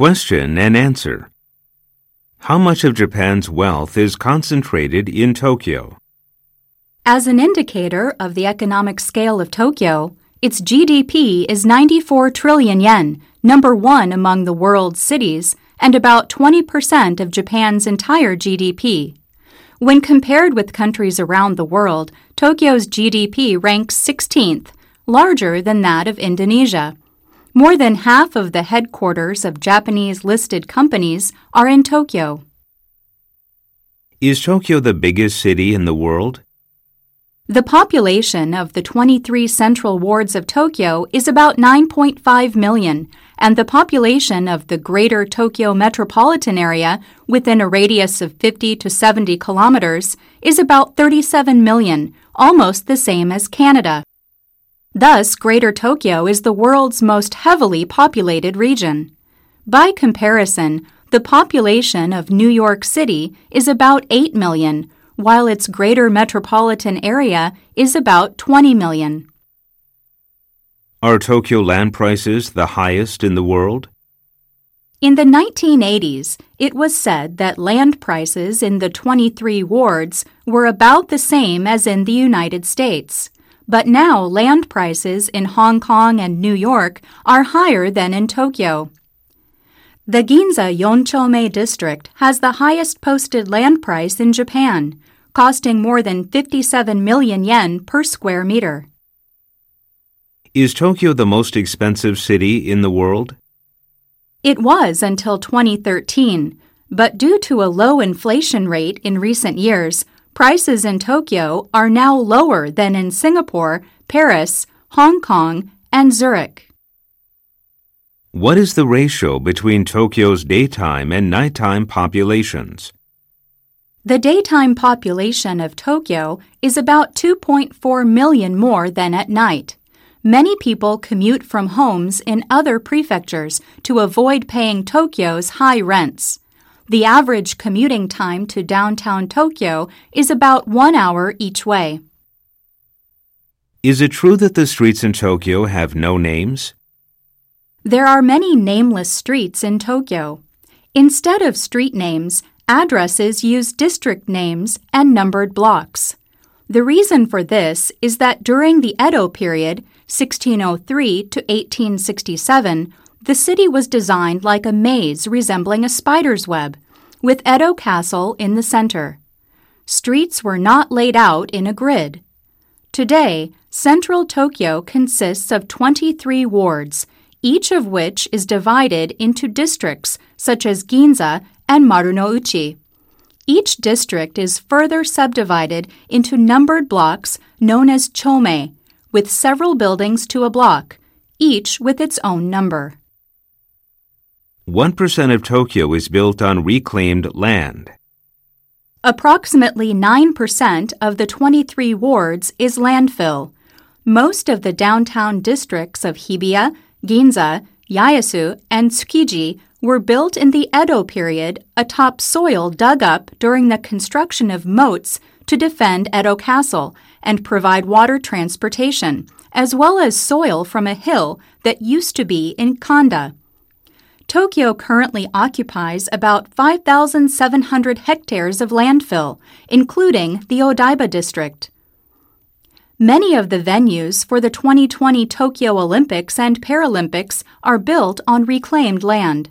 Question and answer. How much of Japan's wealth is concentrated in Tokyo? As an indicator of the economic scale of Tokyo, its GDP is 94 trillion yen, number one among the world's cities, and about 20% of Japan's entire GDP. When compared with countries around the world, Tokyo's GDP ranks 16th, larger than that of Indonesia. More than half of the headquarters of Japanese listed companies are in Tokyo. Is Tokyo the biggest city in the world? The population of the 23 central wards of Tokyo is about 9.5 million, and the population of the greater Tokyo metropolitan area, within a radius of 50 to 70 kilometers, is about 37 million, almost the same as Canada. Thus, Greater Tokyo is the world's most heavily populated region. By comparison, the population of New York City is about 8 million, while its greater metropolitan area is about 20 million. Are Tokyo land prices the highest in the world? In the 1980s, it was said that land prices in the 23 wards were about the same as in the United States. But now land prices in Hong Kong and New York are higher than in Tokyo. The Ginza Yonchome district has the highest posted land price in Japan, costing more than 57 million yen per square meter. Is Tokyo the most expensive city in the world? It was until 2013, but due to a low inflation rate in recent years, prices in Tokyo are now lower than in Singapore, Paris, Hong Kong, and Zurich. What is the ratio between Tokyo's daytime and nighttime populations? The daytime population of Tokyo is about 2.4 million more than at night. Many people commute from homes in other prefectures to avoid paying Tokyo's high rents. The average commuting time to downtown Tokyo is about one hour each way. Is it true that the streets in Tokyo have no names? There are many nameless streets in Tokyo. Instead of street names, addresses use district names and numbered blocks. The reason for this is that during the Edo period, 1603 to 1867, the city was designed like a maze resembling a spider's web, with Edo Castle in the center. Streets were not laid out in a grid. Today, central Tokyo consists of 23 wards, each of which is divided into districts such as Ginza and Marunouchi. Each district is further subdivided into numbered blocks known as chome, with several buildings to a block, each with its own number. 1% of Tokyo is built on reclaimed land. Approximately 9% of the 23 wards is landfill. Most of the downtown districts of Hibiya, Ginza, Yaesu, and Tsukiji were built in the Edo period atop soil dug up during the construction of moats to defend Edo Castle and provide water transportation, as well as soil from a hill that used to be in Kanda. Tokyo currently occupies about 5,700 hectares of landfill, including the Odaiba district. Many of the venues for the 2020 Tokyo Olympics and Paralympics are built on reclaimed land.